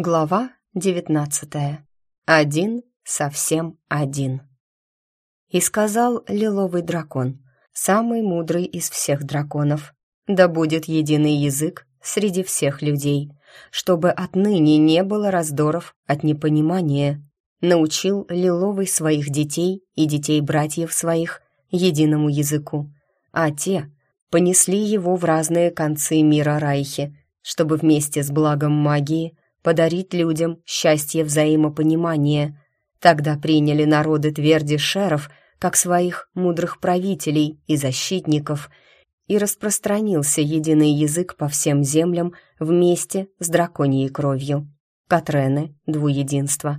Глава девятнадцатая. Один, совсем один. И сказал лиловый дракон, самый мудрый из всех драконов, да будет единый язык среди всех людей, чтобы отныне не было раздоров от непонимания. Научил лиловый своих детей и детей братьев своих единому языку, а те понесли его в разные концы мира Райхи, чтобы вместе с благом магии – подарить людям счастье взаимопонимания. Тогда приняли народы тверди шеров как своих мудрых правителей и защитников, и распространился единый язык по всем землям вместе с драконьей кровью. Катрены, двуединство.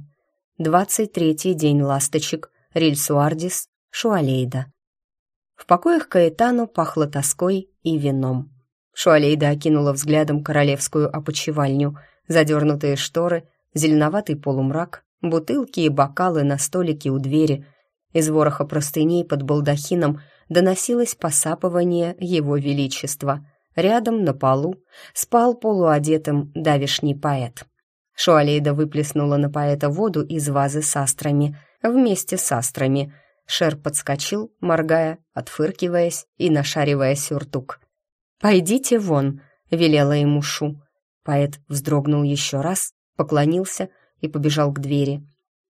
Двадцать третий день ласточек, Рильсуардис, Шуалейда. В покоях Каэтану пахло тоской и вином. Шуалейда окинула взглядом королевскую опочивальню — задернутые шторы, зеленоватый полумрак, бутылки и бокалы на столике у двери. Из вороха простыней под балдахином доносилось посапывание его величества. Рядом, на полу, спал полуодетым давишний поэт. Шуалейда выплеснула на поэта воду из вазы с астрами, вместе с астрами. Шер подскочил, моргая, отфыркиваясь и нашаривая сюртук. «Пойдите вон», — велела ему Шу. Поэт вздрогнул еще раз, поклонился и побежал к двери.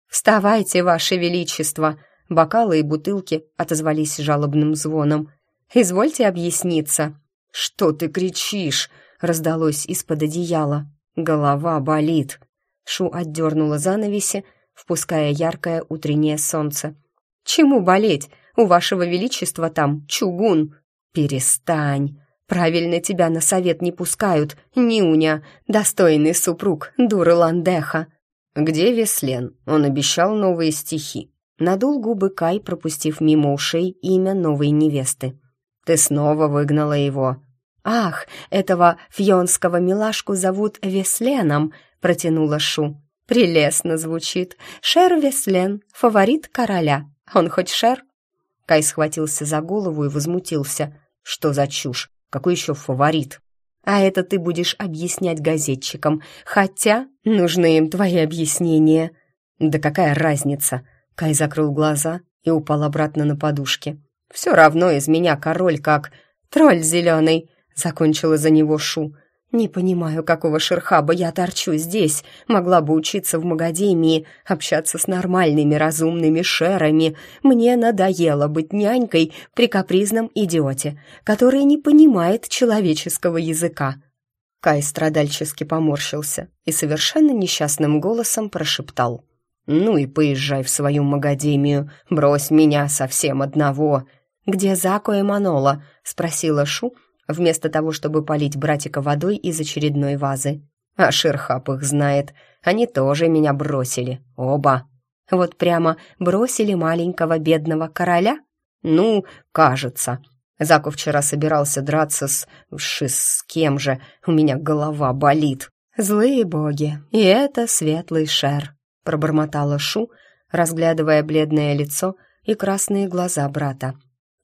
«Вставайте, ваше величество!» Бокалы и бутылки отозвались жалобным звоном. «Извольте объясниться». «Что ты кричишь?» — раздалось из-под одеяла. «Голова болит». Шу отдернула занавеси, впуская яркое утреннее солнце. «Чему болеть? У вашего величества там чугун». «Перестань!» Правильно тебя на совет не пускают, Ниуня, достойный супруг дуры Ландеха. Где Веслен? Он обещал новые стихи. Надул губы Кай, пропустив мимо ушей имя новой невесты. Ты снова выгнала его. Ах, этого фьонского милашку зовут Весленом, протянула Шу. Прелестно звучит. Шер Веслен, фаворит короля. Он хоть шер? Кай схватился за голову и возмутился. Что за чушь? Какой еще фаворит? А это ты будешь объяснять газетчикам, хотя нужны им твои объяснения. Да какая разница? Кай закрыл глаза и упал обратно на подушки. Все равно из меня король как тролль зеленый, закончила за него Шу. «Не понимаю, какого шерхаба я торчу здесь. Могла бы учиться в Магадемии, общаться с нормальными разумными шерами. Мне надоело быть нянькой при капризном идиоте, который не понимает человеческого языка». Кай страдальчески поморщился и совершенно несчастным голосом прошептал. «Ну и поезжай в свою Магадемию, брось меня совсем одного». «Где Зако и Манола?» — спросила Шу, — вместо того, чтобы полить братика водой из очередной вазы. А Шерхап их знает, они тоже меня бросили, оба. Вот прямо бросили маленького бедного короля? Ну, кажется. Заку вчера собирался драться с... Ши, с кем же? У меня голова болит. Злые боги, и это светлый шер, пробормотала Шу, разглядывая бледное лицо и красные глаза брата.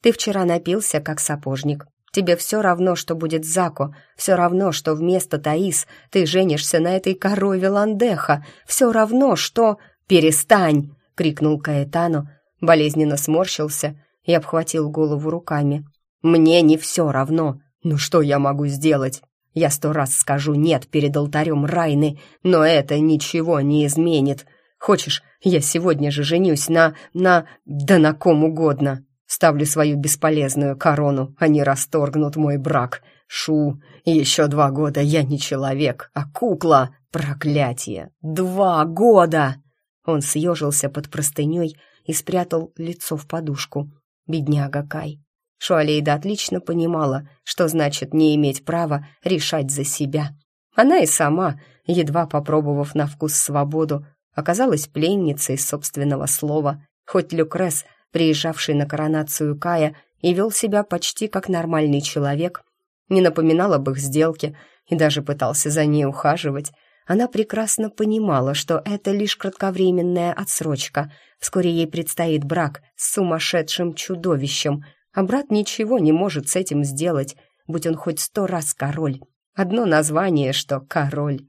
Ты вчера напился, как сапожник, Тебе все равно, что будет Зако, все равно, что вместо Таис ты женишься на этой корове Ландеха, все равно, что... «Перестань!» — крикнул Каэтано, болезненно сморщился и обхватил голову руками. «Мне не все равно. Ну что я могу сделать? Я сто раз скажу «нет» перед алтарем Райны, но это ничего не изменит. Хочешь, я сегодня же женюсь на... на... да на ком угодно?» Ставлю свою бесполезную корону, они расторгнут мой брак. Шу, еще два года я не человек, а кукла. Проклятие! Два года!» Он съежился под простыней и спрятал лицо в подушку. Бедняга Кай. Шуалейда отлично понимала, что значит не иметь права решать за себя. Она и сама, едва попробовав на вкус свободу, оказалась пленницей собственного слова, хоть Люкрес — приезжавший на коронацию Кая и вел себя почти как нормальный человек, не напоминал об их сделке и даже пытался за ней ухаживать, она прекрасно понимала, что это лишь кратковременная отсрочка. Вскоре ей предстоит брак с сумасшедшим чудовищем, а брат ничего не может с этим сделать, будь он хоть сто раз король. Одно название, что король.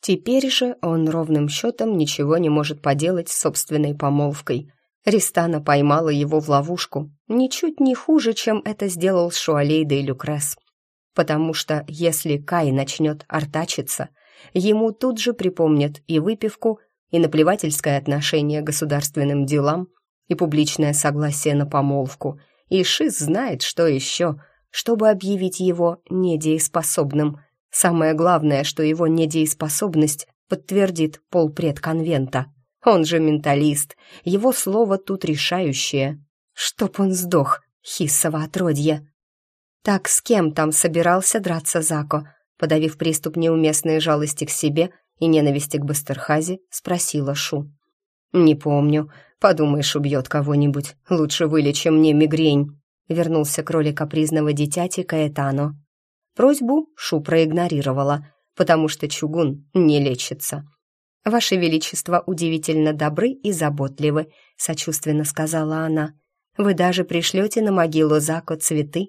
Теперь же он ровным счетом ничего не может поделать с собственной помолвкой. Ристана поймала его в ловушку, ничуть не хуже, чем это сделал с Шуалейдой Люкрес. Потому что если Кай начнет артачиться, ему тут же припомнят и выпивку, и наплевательское отношение к государственным делам, и публичное согласие на помолвку, и Шиз знает, что еще, чтобы объявить его недееспособным. Самое главное, что его недееспособность подтвердит полпред конвента. Он же менталист, его слово тут решающее. Чтоб он сдох, хиссово отродье. Так с кем там собирался драться Зако? Подавив приступ неуместной жалости к себе и ненависти к Бастерхазе, спросила Шу. «Не помню. Подумаешь, убьет кого-нибудь. Лучше вылечи мне мигрень», — вернулся к роли капризного дитяти Каэтано. Просьбу Шу проигнорировала, потому что чугун не лечится. «Ваше Величество удивительно добры и заботливы», — сочувственно сказала она. «Вы даже пришлете на могилу Зако цветы?»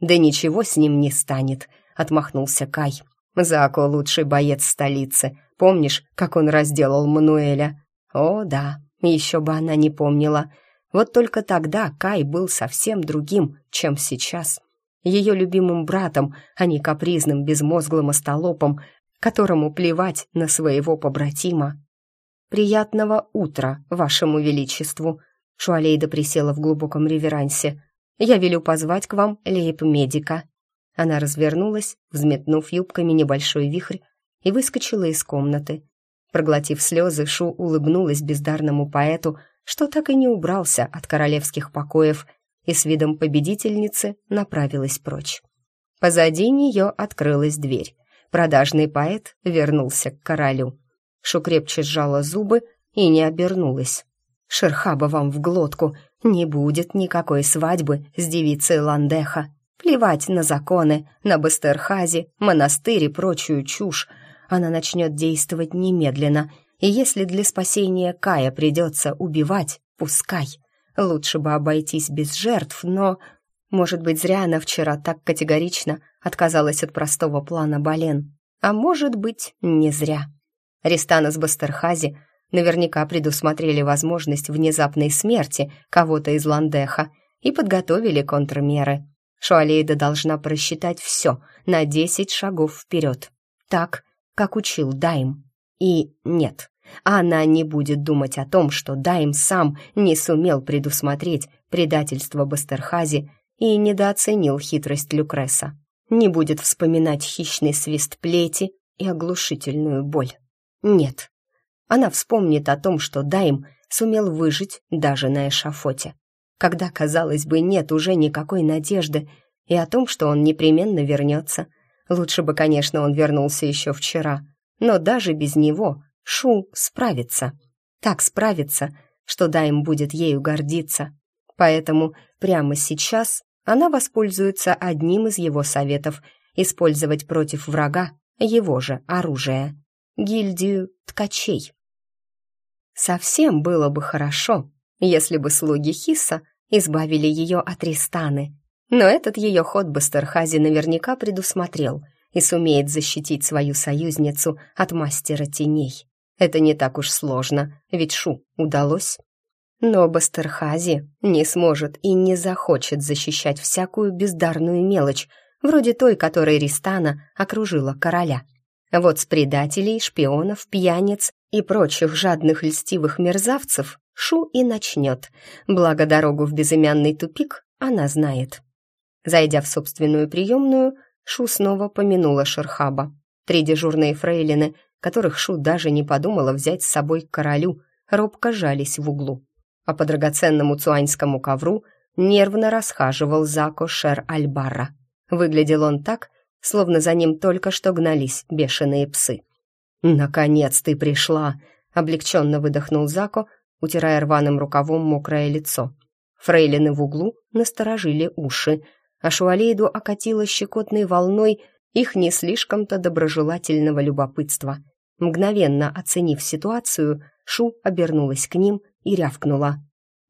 «Да ничего с ним не станет», — отмахнулся Кай. «Зако — лучший боец столицы. Помнишь, как он разделал Мануэля?» «О, да, еще бы она не помнила. Вот только тогда Кай был совсем другим, чем сейчас. Ее любимым братом, а не капризным безмозглым остолопом, которому плевать на своего побратима. «Приятного утра, вашему величеству!» Шуалейда присела в глубоком реверансе. «Я велю позвать к вам лейб-медика». Она развернулась, взметнув юбками небольшой вихрь, и выскочила из комнаты. Проглотив слезы, Шу улыбнулась бездарному поэту, что так и не убрался от королевских покоев и с видом победительницы направилась прочь. Позади нее открылась дверь. Продажный поэт вернулся к королю. Шу крепче сжала зубы и не обернулась. «Шерхаба вам в глотку! Не будет никакой свадьбы с девицей Ландеха. Плевать на законы, на Бастерхазе, монастырь и прочую чушь она начнет действовать немедленно, и если для спасения Кая придется убивать, пускай. Лучше бы обойтись без жертв, но... Может быть, зря она вчера так категорично отказалась от простого плана Бален. А может быть, не зря. Ристана с Бастерхази наверняка предусмотрели возможность внезапной смерти кого-то из Ландеха и подготовили контрмеры. Шуалейда должна просчитать все на десять шагов вперед. Так, как учил Дайм. И нет, она не будет думать о том, что Дайм сам не сумел предусмотреть предательство Бастерхази и недооценил хитрость Люкреса. Не будет вспоминать хищный свист плети и оглушительную боль. Нет, она вспомнит о том, что Дайм сумел выжить даже на эшафоте, когда, казалось бы, нет уже никакой надежды, и о том, что он непременно вернется, Лучше бы, конечно, он вернулся еще вчера, но даже без него Шу справится. Так справится, что Дайм будет ею гордиться. Поэтому прямо сейчас она воспользуется одним из его советов использовать против врага его же оружие — гильдию ткачей. Совсем было бы хорошо, если бы слуги Хиса избавили ее от Ристаны, но этот ее ход Бастерхази наверняка предусмотрел и сумеет защитить свою союзницу от мастера теней. Это не так уж сложно, ведь Шу удалось. Но Бастерхази не сможет и не захочет защищать всякую бездарную мелочь, вроде той, которой Ристана окружила короля. Вот с предателей, шпионов, пьяниц и прочих жадных льстивых мерзавцев Шу и начнет, благо дорогу в безымянный тупик она знает. Зайдя в собственную приемную, Шу снова помянула Шерхаба. Три дежурные фрейлины, которых Шу даже не подумала взять с собой к королю, робко жались в углу. А по драгоценному цуаньскому ковру нервно расхаживал Зако Шер-Альбарра. Выглядел он так, словно за ним только что гнались бешеные псы. «Наконец ты пришла!» — облегченно выдохнул Зако, утирая рваным рукавом мокрое лицо. Фрейлины в углу насторожили уши — а Шуалейду окатило щекотной волной их не слишком-то доброжелательного любопытства. Мгновенно оценив ситуацию, Шу обернулась к ним и рявкнула.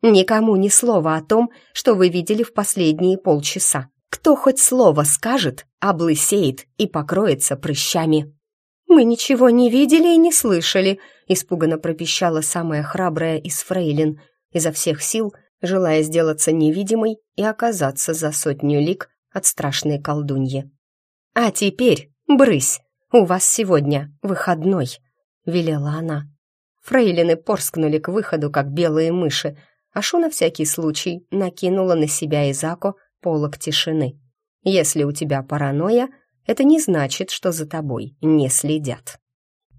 «Никому ни слова о том, что вы видели в последние полчаса. Кто хоть слово скажет, облысеет и покроется прыщами». Мы ничего не видели и не слышали», — испуганно пропищала самая храбрая из фрейлин, изо всех сил желая сделаться невидимой и оказаться за сотню лик от страшной колдуньи. «А теперь брысь, у вас сегодня выходной», — велела она. Фрейлины порскнули к выходу, как белые мыши, а Шу на всякий случай накинула на себя и Зако полог тишины. «Если у тебя паранойя, это не значит, что за тобой не следят».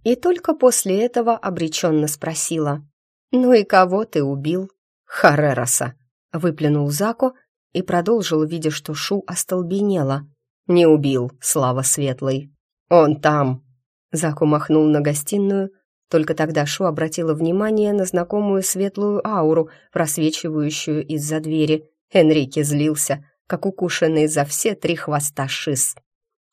И только после этого обреченно спросила, «Ну и кого ты убил?» «Харероса», — выплюнул Зако и продолжил, видя, что Шу остолбенела. «Не убил, слава светлой. Он там!» Заку махнул на гостиную, только тогда Шу обратила внимание на знакомую светлую ауру, просвечивающую из-за двери. Энрике злился, как укушенный за все три хвоста шиз.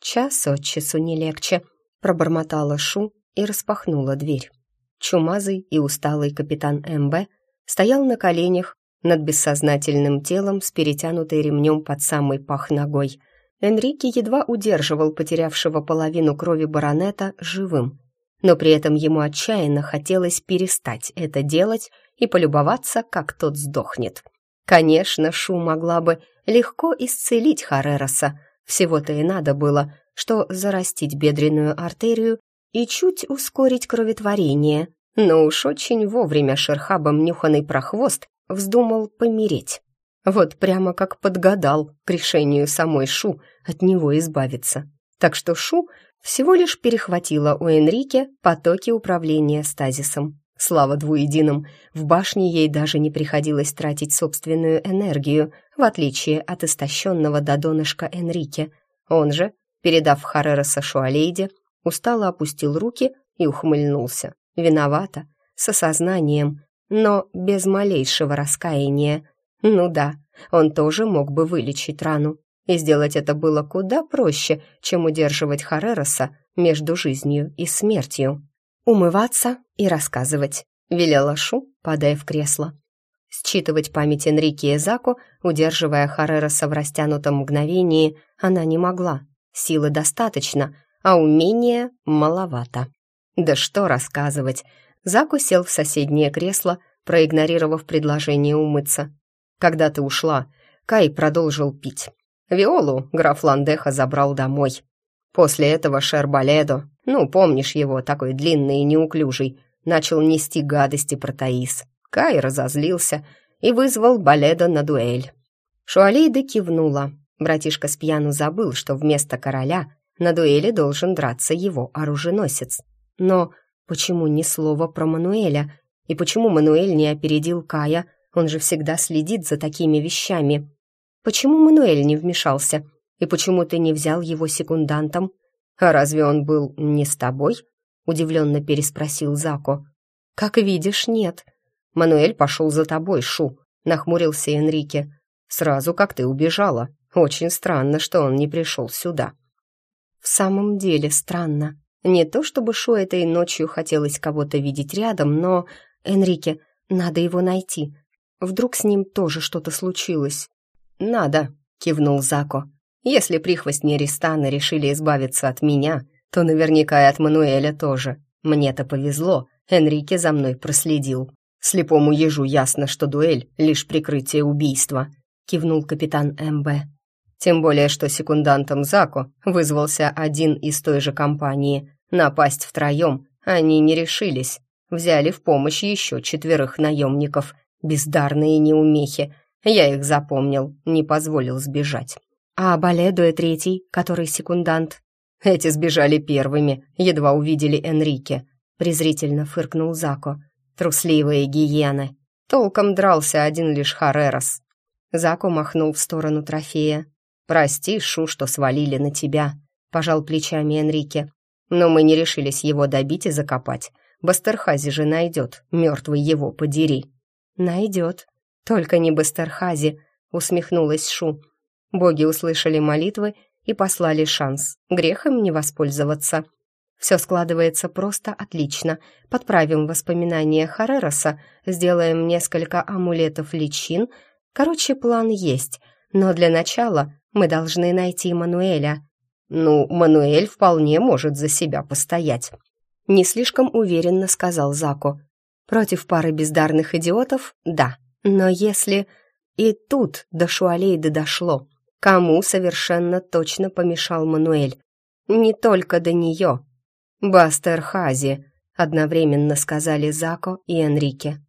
«Час от часу не легче», — пробормотала Шу и распахнула дверь. Чумазый и усталый капитан МБ стоял на коленях над бессознательным телом с перетянутой ремнем под самый пах ногой. Энрике едва удерживал потерявшего половину крови баронета живым, но при этом ему отчаянно хотелось перестать это делать и полюбоваться, как тот сдохнет. Конечно, Шу могла бы легко исцелить Харероса, всего-то и надо было, что зарастить бедренную артерию и чуть ускорить кроветворение, но уж очень вовремя шерхабом нюханный прохвост вздумал помереть. Вот прямо как подгадал к решению самой Шу от него избавиться. Так что Шу всего лишь перехватила у Энрике потоки управления стазисом. Слава двуединым, в башне ей даже не приходилось тратить собственную энергию, в отличие от истощенного до донышка Энрике. Он же, передав Харероса Шуалейде, устало опустил руки и ухмыльнулся. Виновата, с осознанием, но без малейшего раскаяния. Ну да, он тоже мог бы вылечить рану, и сделать это было куда проще, чем удерживать Харероса между жизнью и смертью. «Умываться и рассказывать», — велела Шу, падая в кресло. Считывать память Энрике и Заку, удерживая Харероса в растянутом мгновении, она не могла. Силы достаточно, а умения маловато. Да что рассказывать. Заку сел в соседнее кресло, проигнорировав предложение умыться. Когда ты ушла, Кай продолжил пить. Виолу граф Ландеха забрал домой. После этого Шер Баледо, ну, помнишь его, такой длинный и неуклюжий, начал нести гадости про Таис. Кай разозлился и вызвал Баледо на дуэль. Шуалейда кивнула. Братишка с пьяну забыл, что вместо короля на дуэли должен драться его оруженосец. Но почему ни слова про Мануэля? И почему Мануэль не опередил Кая? Он же всегда следит за такими вещами. Почему Мануэль не вмешался? И почему ты не взял его секундантом? А разве он был не с тобой? Удивленно переспросил Зако. Как видишь, нет. Мануэль пошел за тобой, Шу, нахмурился Энрике. Сразу как ты убежала. Очень странно, что он не пришел сюда. В самом деле странно. Не то чтобы Шу этой ночью хотелось кого-то видеть рядом, но... Энрике, надо его найти. Вдруг с ним тоже что-то случилось. «Надо», — кивнул Зако. «Если прихвостни Ристана решили избавиться от меня, то наверняка и от Мануэля тоже. Мне-то повезло, Энрике за мной проследил. Слепому ежу ясно, что дуэль — лишь прикрытие убийства», — кивнул капитан МБ. Тем более, что секундантом Зако вызвался один из той же компании. Напасть втроем они не решились. Взяли в помощь еще четверых наемников. Бездарные неумехи. Я их запомнил, не позволил сбежать. А Баледо и третий, который секундант? Эти сбежали первыми, едва увидели Энрике. Презрительно фыркнул Зако. Трусливые гиены. Толком дрался один лишь Харерос. Зако махнул в сторону трофея. «Прости, Шу, что свалили на тебя», — пожал плечами Энрике. «Но мы не решились его добить и закопать. Бастерхази же найдет, мертвый его подери». «Найдет. Только не Бастерхази», — усмехнулась Шу. Боги услышали молитвы и послали шанс. Грех им не воспользоваться. Все складывается просто отлично. Подправим воспоминания Харероса, сделаем несколько амулетов личин. Короче, план есть. Но для начала мы должны найти Мануэля. Ну, Мануэль вполне может за себя постоять. Не слишком уверенно сказал Зако. Против пары бездарных идиотов — да. Но если... И тут до Шуалейды дошло. Кому совершенно точно помешал Мануэль? Не только до нее. Бастер Хази, одновременно сказали Зако и Энрике.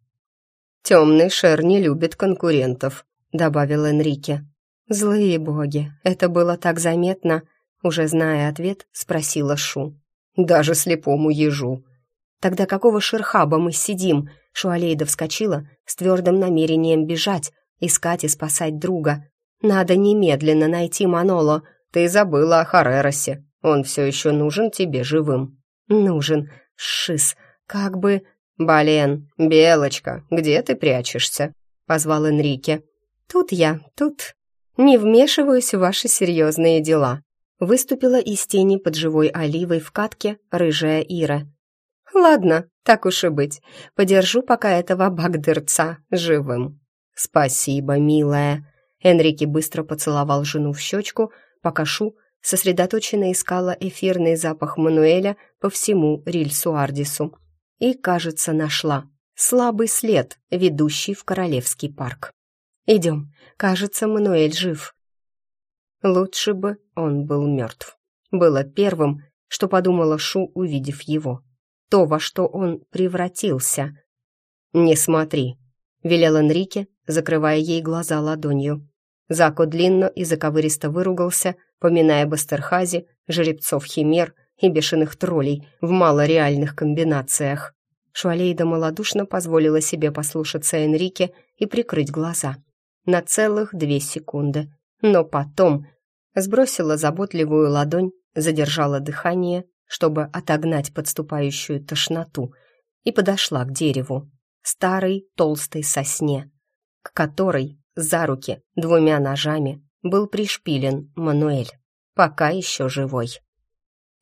«Темный шер не любит конкурентов», — добавил Энрике. «Злые боги, это было так заметно», — уже зная ответ, спросила Шу. «Даже слепому ежу». «Тогда какого шерхаба мы сидим?» Шуалейда вскочила с твердым намерением бежать, искать и спасать друга. «Надо немедленно найти Маноло. Ты забыла о Хареросе. Он все еще нужен тебе живым». «Нужен. Шис. Как бы...» «Бален, Белочка, где ты прячешься?» — позвал Энрике. «Тут я, тут. Не вмешиваюсь в ваши серьезные дела». Выступила из тени под живой оливой в катке рыжая Ира. «Ладно, так уж и быть. Подержу пока этого багдырца живым». «Спасибо, милая». Энрике быстро поцеловал жену в щечку, пока Шу сосредоточенно искала эфирный запах Мануэля по всему Рильсу Ардису и, кажется, нашла слабый след, ведущий в Королевский парк. «Идем, кажется, Мануэль жив». Лучше бы он был мертв. Было первым, что подумала Шу, увидев его. То, во что он превратился. «Не смотри», — велел Энрике, закрывая ей глаза ладонью. Зако длинно и заковыристо выругался, поминая Бастерхази, жеребцов-химер и бешеных троллей в малореальных комбинациях. Шуалейда малодушно позволила себе послушаться Энрике и прикрыть глаза. На целых две секунды. Но потом сбросила заботливую ладонь, задержала дыхание, чтобы отогнать подступающую тошноту, и подошла к дереву, старой толстой сосне, к которой за руки двумя ножами был пришпилен Мануэль, пока еще живой.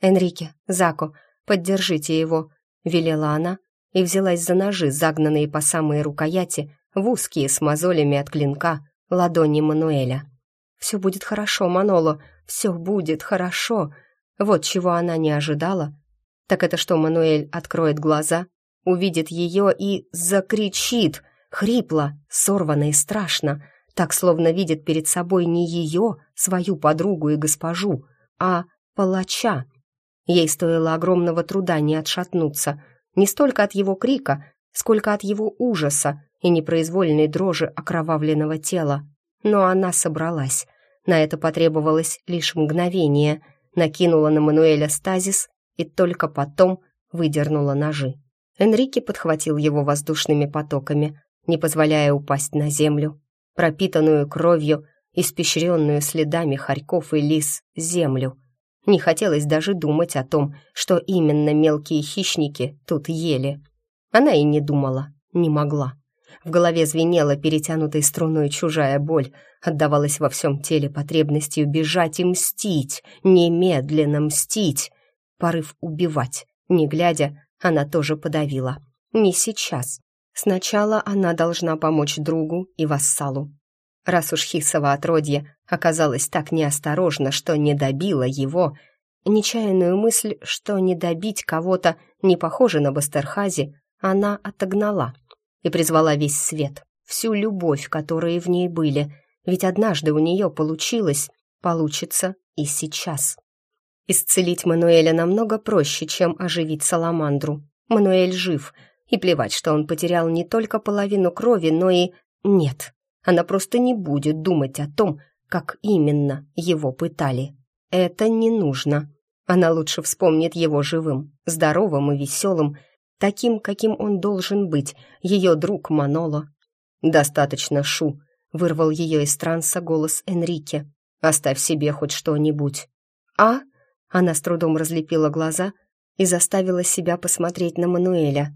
«Энрике, Зако, поддержите его», — велела она и взялась за ножи, загнанные по самые рукояти, в узкие с мозолями от клинка ладони Мануэля. «Все будет хорошо, Маноло, все будет хорошо». Вот чего она не ожидала, так это что Мануэль откроет глаза, увидит ее и закричит, хрипло, сорвано и страшно, так словно видит перед собой не ее, свою подругу и госпожу, а палача. Ей стоило огромного труда не отшатнуться, не столько от его крика, сколько от его ужаса и непроизвольной дрожи окровавленного тела. Но она собралась. На это потребовалось лишь мгновение, накинула на Мануэля стазис и только потом выдернула ножи. Энрике подхватил его воздушными потоками, не позволяя упасть на землю, пропитанную кровью, испещренную следами хорьков и лис, землю — не хотелось даже думать о том, что именно мелкие хищники тут ели. Она и не думала, не могла. В голове звенела перетянутой струной чужая боль, отдавалась во всем теле потребностью бежать и мстить, немедленно мстить. Порыв убивать, не глядя, она тоже подавила. Не сейчас. Сначала она должна помочь другу и вассалу, раз уж Хисово отродье оказалось так неосторожно, что не добило его, нечаянную мысль, что не добить кого-то не похоже на Бастерхази, она отогнала и призвала весь свет, всю любовь, которые в ней были, ведь однажды у нее получилось, получится и сейчас. Исцелить Мануэля намного проще, чем оживить Саламандру. Мануэль жив, и плевать, что он потерял не только половину крови, но и... Нет, она просто не будет думать о том, как именно его пытали. Это не нужно. Она лучше вспомнит его живым, здоровым и веселым, таким, каким он должен быть, ее друг Маноло. «Достаточно, Шу», — вырвал ее из транса голос Энрике. «Оставь себе хоть что-нибудь». «А?» — она с трудом разлепила глаза и заставила себя посмотреть на Мануэля.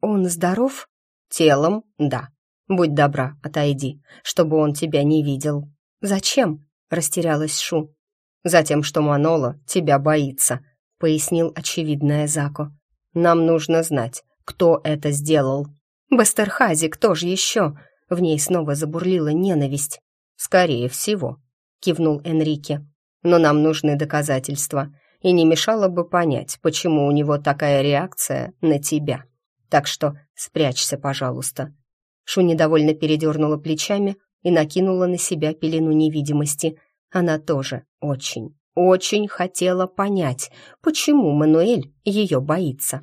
«Он здоров?» «Телом, да. Будь добра, отойди, чтобы он тебя не видел». «Зачем?» — растерялась Шу. «Затем, что Манола тебя боится», — пояснил очевидное Зако. «Нам нужно знать, кто это сделал». «Бастерхази, кто же еще?» В ней снова забурлила ненависть. «Скорее всего», — кивнул Энрике. но нам нужны доказательства, и не мешало бы понять, почему у него такая реакция на тебя. Так что спрячься, пожалуйста». Шу недовольно передернула плечами и накинула на себя пелену невидимости. Она тоже очень, очень хотела понять, почему Мануэль ее боится.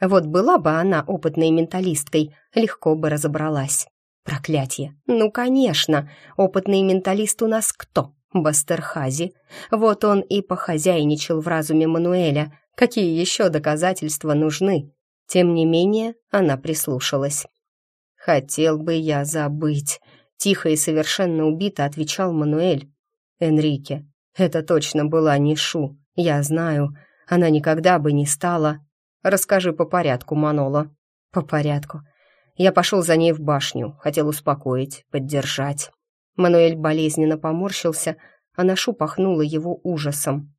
Вот была бы она опытной менталисткой, легко бы разобралась. Проклятие! Ну, конечно, опытный менталист у нас кто? Бастерхази. Вот он и похозяйничал в разуме Мануэля. Какие еще доказательства нужны? Тем не менее, она прислушалась. «Хотел бы я забыть», — тихо и совершенно убито отвечал Мануэль. «Энрике, это точно была не Шу, я знаю. Она никогда бы не стала...» «Расскажи по порядку, Манола». «По порядку. Я пошел за ней в башню, хотел успокоить, поддержать. Мануэль болезненно поморщился, а Нашу пахнула его ужасом.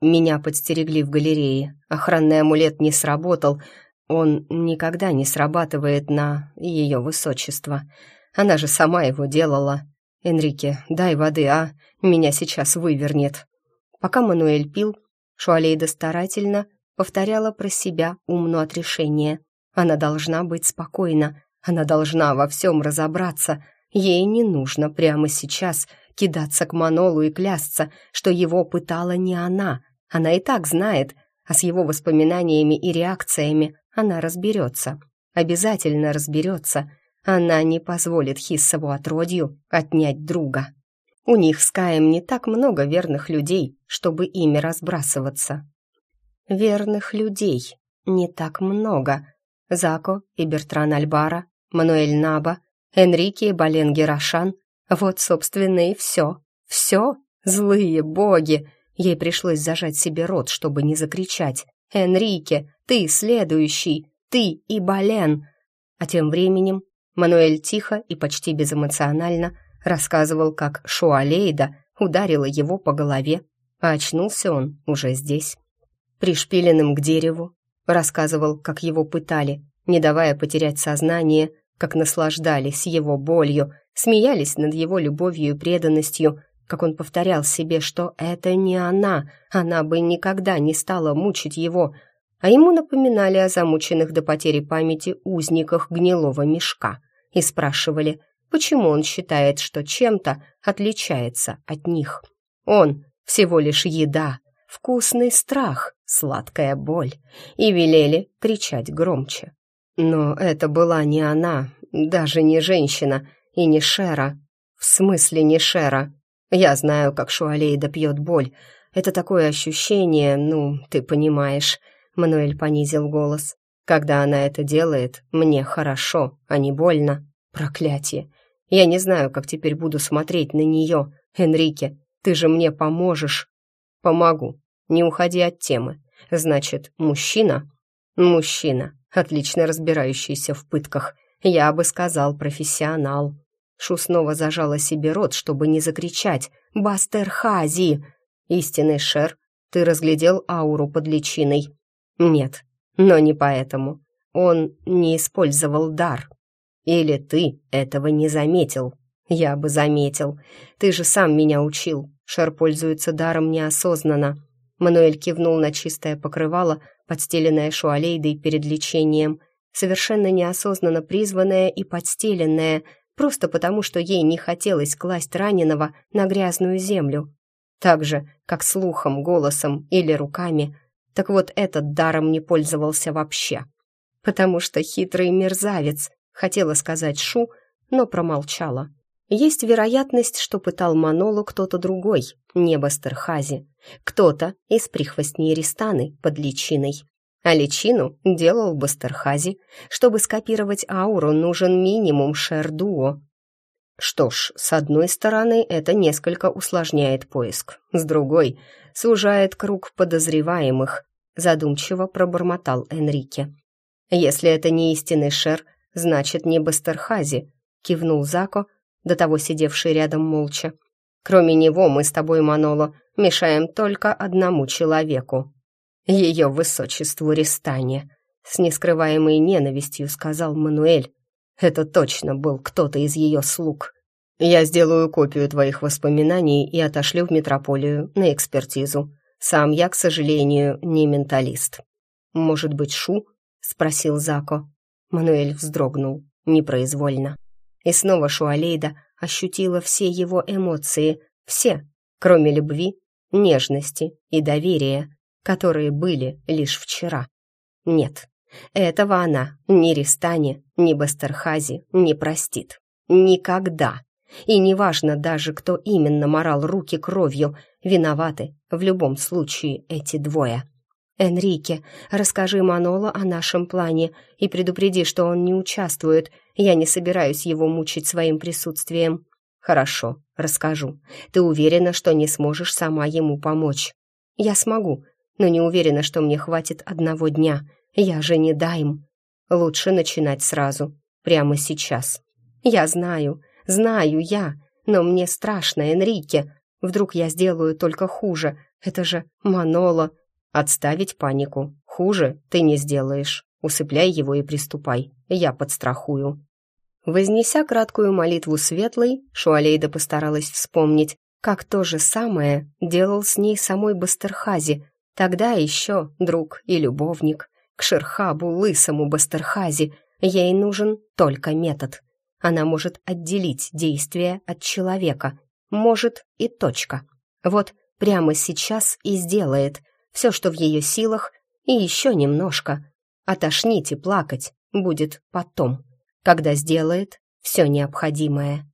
Меня подстерегли в галерее. Охранный амулет не сработал. Он никогда не срабатывает на ее высочество. Она же сама его делала. «Энрике, дай воды, а? Меня сейчас вывернет». Пока Мануэль пил, Шуалейда старательно повторяла про себя умно отрешение. Она должна быть спокойна, она должна во всем разобраться. Ей не нужно прямо сейчас кидаться к Манолу и клясться, что его пытала не она. Она и так знает, а с его воспоминаниями и реакциями она разберется. Обязательно разберется. Она не позволит Хиссову отродью отнять друга. У них с Каем не так много верных людей, чтобы ими разбрасываться. Верных людей не так много, Зако и Бертран Альбара, Мануэль Наба, Энрике и Бален Герашан. Вот, собственно, и все. Все? Злые боги! Ей пришлось зажать себе рот, чтобы не закричать. «Энрике, ты следующий! Ты и Бален!» А тем временем Мануэль тихо и почти безэмоционально рассказывал, как Шуалейда ударила его по голове, а очнулся он уже здесь. Пришпиленным к дереву, Рассказывал, как его пытали, не давая потерять сознание, как наслаждались его болью, смеялись над его любовью и преданностью, как он повторял себе, что это не она, она бы никогда не стала мучить его, а ему напоминали о замученных до потери памяти узниках гнилого мешка и спрашивали, почему он считает, что чем-то отличается от них. Он всего лишь еда, вкусный страх, сладкая боль, и велели кричать громче. Но это была не она, даже не женщина и не Шера. В смысле не Шера. Я знаю, как Шуалейда пьет боль. Это такое ощущение, ну, ты понимаешь. Мануэль понизил голос. Когда она это делает, мне хорошо, а не больно. Проклятие. Я не знаю, как теперь буду смотреть на нее. Энрике, ты же мне поможешь. Помогу. Не уходи от темы. Значит, мужчина? Мужчина, отлично разбирающийся в пытках. Я бы сказал, профессионал. Шу снова зажала себе рот, чтобы не закричать «Бастер Хази!» «Истинный Шер, ты разглядел ауру под личиной?» «Нет, но не поэтому. Он не использовал дар. Или ты этого не заметил?» «Я бы заметил. Ты же сам меня учил. Шер пользуется даром неосознанно. Мануэль кивнул на чистое покрывало, подстеленное шуалейдой перед лечением, совершенно неосознанно призванное и подстеленное, просто потому, что ей не хотелось класть раненого на грязную землю. Так же, как слухом, голосом или руками. Так вот этот даром не пользовался вообще. Потому что хитрый мерзавец, хотела сказать Шу, но промолчала. Есть вероятность, что пытал Манолу кто-то другой, не Бастерхази. Кто-то из прихвостней Ристаны под личиной. А личину делал Бастерхази. Чтобы скопировать ауру, нужен минимум шердуо. Что ж, с одной стороны, это несколько усложняет поиск. С другой, сужает круг подозреваемых, задумчиво пробормотал Энрике. Если это не истинный шер, значит, не Бастерхази, кивнул Зако, до того сидевший рядом молча. «Кроме него мы с тобой, Маноло, мешаем только одному человеку. Ее высочеству Ристане», — с нескрываемой ненавистью сказал Мануэль. «Это точно был кто-то из ее слуг». Я сделаю копию твоих воспоминаний и отошлю в метрополию на экспертизу. Сам я, к сожалению, не менталист. Может быть, Шу? спросил Зако. Мануэль вздрогнул непроизвольно. И снова Шуалейда ощутила все его эмоции, все, кроме любви, нежности и доверия, которые были лишь вчера. Нет, этого она ни Ристане, ни Бастерхази не простит. Никогда. И неважно даже, кто именно морал руки кровью, виноваты в любом случае эти двое. «Энрике, расскажи Маноло о нашем плане и предупреди, что он не участвует. Я не собираюсь его мучить своим присутствием». «Хорошо, расскажу. Ты уверена, что не сможешь сама ему помочь?» «Я смогу, но не уверена, что мне хватит одного дня. Я же не дайм. Лучше начинать сразу, прямо сейчас. Я знаю, знаю я, но мне страшно, Энрике. Вдруг я сделаю только хуже. Это же Маноло. Отставить панику. Хуже ты не сделаешь. Усыпляй его и приступай. Я подстрахую. Вознеся краткую молитву светлой, Шуалейда постаралась вспомнить, как то же самое делал с ней самой Бастерхази, тогда еще друг и любовник. К Шерхабу, лысому Бастерхази, ей нужен только метод. Она может отделить действие от человека, может и точка. Вот прямо сейчас и сделает все, что в ее силах, и еще немножко. Отошнить и плакать будет потом, когда сделает все необходимое.